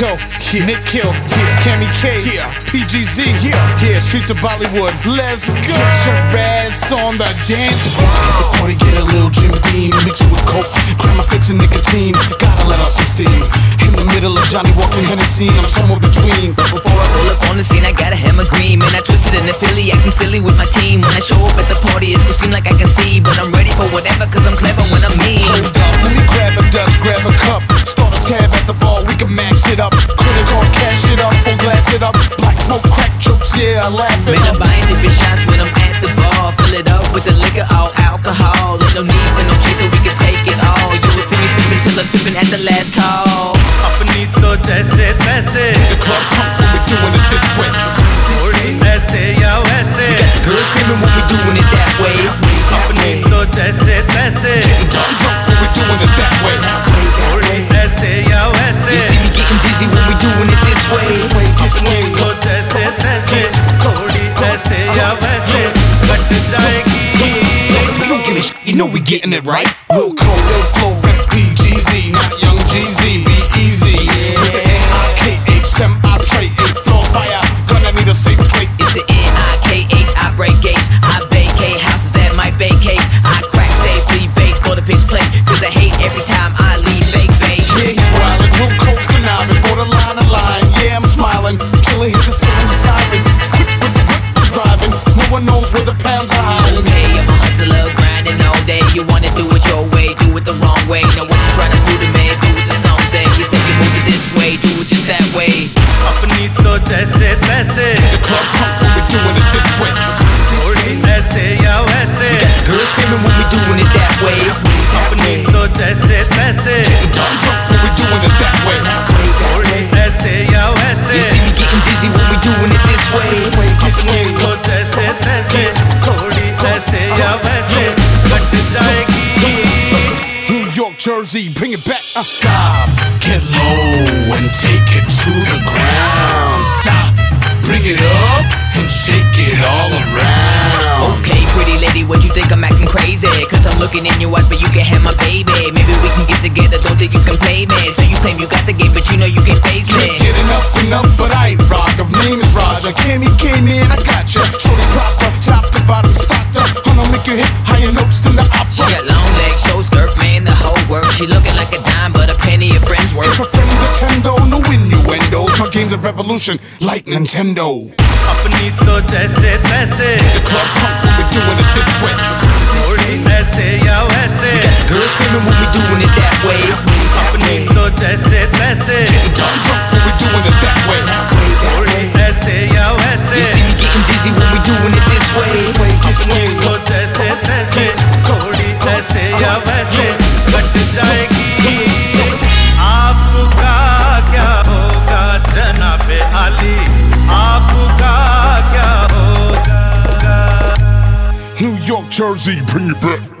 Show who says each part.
Speaker 1: Co, yeah. Nick Kill, yeah. Cammy K, yeah. PGZ, yeah. yeah. Streets of Bollywood, let's go. Get your ass on the dance floor.
Speaker 2: The party get a little Jim Beam, mix it with coke, grab my fix of nicotine. Gotta let out some steam. In the middle of Johnnie Walker Hennessy, I'm somewhere between.
Speaker 3: Before I roll up on the scene, I gotta have my green. Man, I twisted in the Philly, acting silly with my team. When I show up at the party, it will seem like I can see. But I'm ready for whatever, cause I'm clever when I'm mean.
Speaker 1: Hold up, let me grab a Dutch, grab a cup. I laugh it
Speaker 3: Man,
Speaker 1: up.
Speaker 3: I'm buying different shots when I'm at the bar. Fill it up with the liquor, all alcohol. There's no need for no chase, so we can take it all. You will see me sipping till I'm tripping at the last call.
Speaker 4: अपनी तो जैसे तैसे
Speaker 1: The club pump when we doing it this way.
Speaker 4: थोड़ी ऐसे या वैसे
Speaker 3: Girls screaming when we doing it that way.
Speaker 4: अपनी तो जैसे तैसे
Speaker 1: Dumb drunk when we doing it that way. know we getting it right. Real cold, real flow, rep PGZ, not young GZ.
Speaker 3: ways. Company, so that's it, that's it.
Speaker 1: Dumb drunk when we doing it that way.
Speaker 4: That's it, yo, that's it.
Speaker 3: You see me getting dizzy when we doing it this way.
Speaker 4: Company, so that's it, that's it. That's it, yo, that's
Speaker 1: it. Cut the jaegi. York, Jersey, bring it back. Uh.
Speaker 2: Stop, get low and take it to the ground. Stop, bring it up and shake it all around.
Speaker 3: Okay, pretty lady, what you think I'm crazy? Cause I'm looking in your eyes, but you can have my baby. Maybe we can get together, don't think you can play me. So you claim you got the game, but you know you can face me.
Speaker 1: Get enough, enough, but I ain't rock. Her name is Roger. Cammy came in, I got ya. Shorty dropped her, top to bottom, stopped her. I'ma make you hit higher notes than the
Speaker 3: She
Speaker 1: opera.
Speaker 3: got long legs, show skirt, man, the whole work. She looking like a dime, but a penny a friend's
Speaker 1: If
Speaker 3: worth.
Speaker 1: her friends Nintendo, no innuendos. My game's a revolution, like Nintendo.
Speaker 4: अपनी तो जैसे तैसे
Speaker 1: The club pump when we doing it this way.
Speaker 4: थोड़ी ऐसे या वैसे
Speaker 3: Girls screaming when we doing it that way.
Speaker 4: अपनी तो जैसे तैसे
Speaker 1: Dumb drunk when we doing it that way.
Speaker 4: थोड़ी ऐसे या वैसे
Speaker 3: You see me getting dizzy when we doing it this way.
Speaker 4: अपनी तो जैसे तैसे थोड़ी ऐसे या वैसे कट जाएगी
Speaker 1: York, Jersey, bring it back.